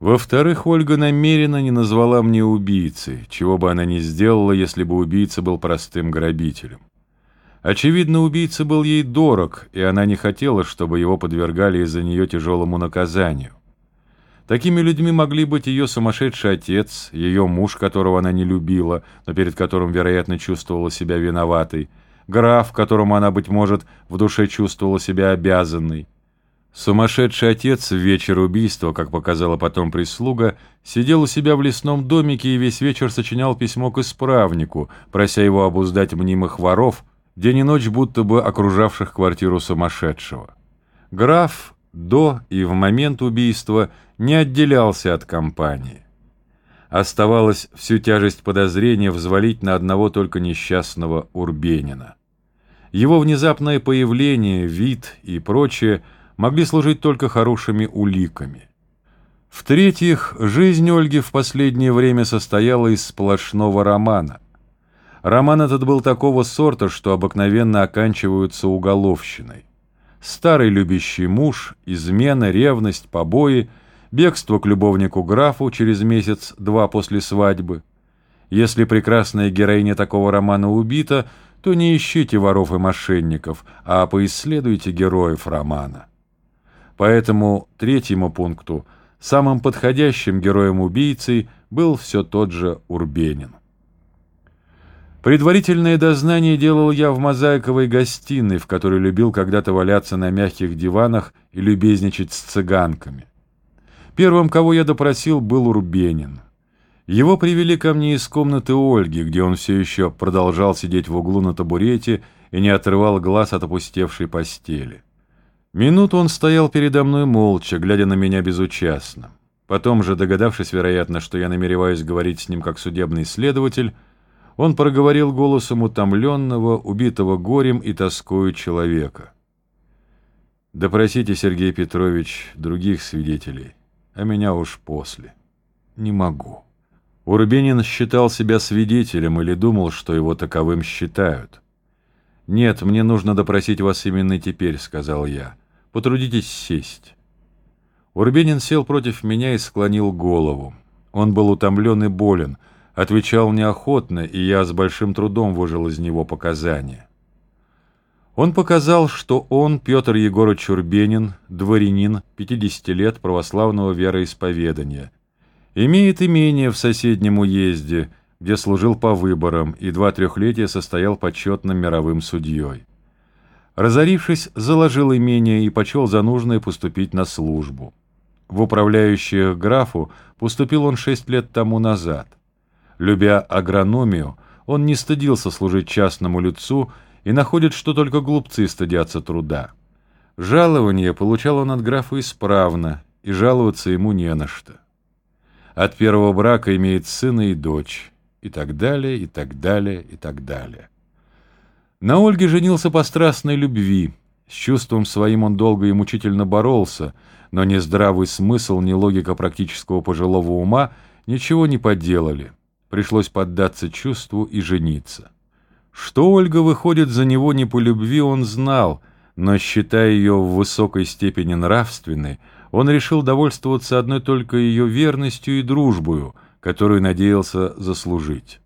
Во-вторых, Ольга намеренно не назвала мне убийцей, чего бы она ни сделала, если бы убийца был простым грабителем. Очевидно, убийца был ей дорог, и она не хотела, чтобы его подвергали из-за нее тяжелому наказанию. Такими людьми могли быть ее сумасшедший отец, ее муж, которого она не любила, но перед которым, вероятно, чувствовала себя виноватой, граф, которому она, быть может, в душе чувствовала себя обязанной, Сумасшедший отец в вечер убийства, как показала потом прислуга, сидел у себя в лесном домике и весь вечер сочинял письмо к исправнику, прося его обуздать мнимых воров, день и ночь будто бы окружавших квартиру сумасшедшего. Граф до и в момент убийства не отделялся от компании. Оставалось всю тяжесть подозрения взвалить на одного только несчастного Урбенина. Его внезапное появление, вид и прочее – могли служить только хорошими уликами. В-третьих, жизнь Ольги в последнее время состояла из сплошного романа. Роман этот был такого сорта, что обыкновенно оканчиваются уголовщиной. Старый любящий муж, измена, ревность, побои, бегство к любовнику-графу через месяц-два после свадьбы. Если прекрасная героиня такого романа убита, то не ищите воров и мошенников, а поисследуйте героев романа. По этому третьему пункту самым подходящим героем-убийцей был все тот же Урбенин. Предварительное дознание делал я в мозаиковой гостиной, в которой любил когда-то валяться на мягких диванах и любезничать с цыганками. Первым, кого я допросил, был Урбенин. Его привели ко мне из комнаты Ольги, где он все еще продолжал сидеть в углу на табурете и не отрывал глаз от опустевшей постели. Минуту он стоял передо мной молча, глядя на меня безучастно. Потом же, догадавшись, вероятно, что я намереваюсь говорить с ним как судебный следователь, он проговорил голосом утомленного, убитого горем и тоскою человека. «Допросите, Сергей Петрович, других свидетелей, а меня уж после. Не могу». Урбенин считал себя свидетелем или думал, что его таковым считают. «Нет, мне нужно допросить вас именно теперь», — сказал я. Потрудитесь сесть». Урбенин сел против меня и склонил голову. Он был утомлен и болен, отвечал неохотно, и я с большим трудом выжил из него показания. Он показал, что он, Петр Егорович Урбенин, дворянин, 50 лет православного вероисповедания, имеет имение в соседнем уезде, где служил по выборам и два трехлетия состоял почетным мировым судьей. Разорившись, заложил имение и почел за нужное поступить на службу. В управляющих графу поступил он шесть лет тому назад. Любя агрономию, он не стыдился служить частному лицу и находит, что только глупцы стыдятся труда. Жалование получал он от графа исправно, и жаловаться ему не на что. От первого брака имеет сына и дочь, и так далее, и так далее, и так далее. На Ольге женился по страстной любви. С чувством своим он долго и мучительно боролся, но ни здравый смысл, ни логика практического пожилого ума ничего не поделали. Пришлось поддаться чувству и жениться. Что Ольга выходит за него не по любви, он знал, но, считая ее в высокой степени нравственной, он решил довольствоваться одной только ее верностью и дружбою, которую надеялся заслужить.